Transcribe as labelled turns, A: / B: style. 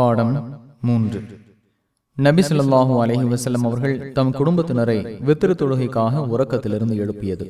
A: பாடம் மூன்று. நபி ஸல்லல்லாஹு அலஹி வசலம் அவர்கள் தம் குடும்பத்தினரை வித்திரு தொழுகைக்காக உறக்கத்திலிருந்து எழுப்பியது.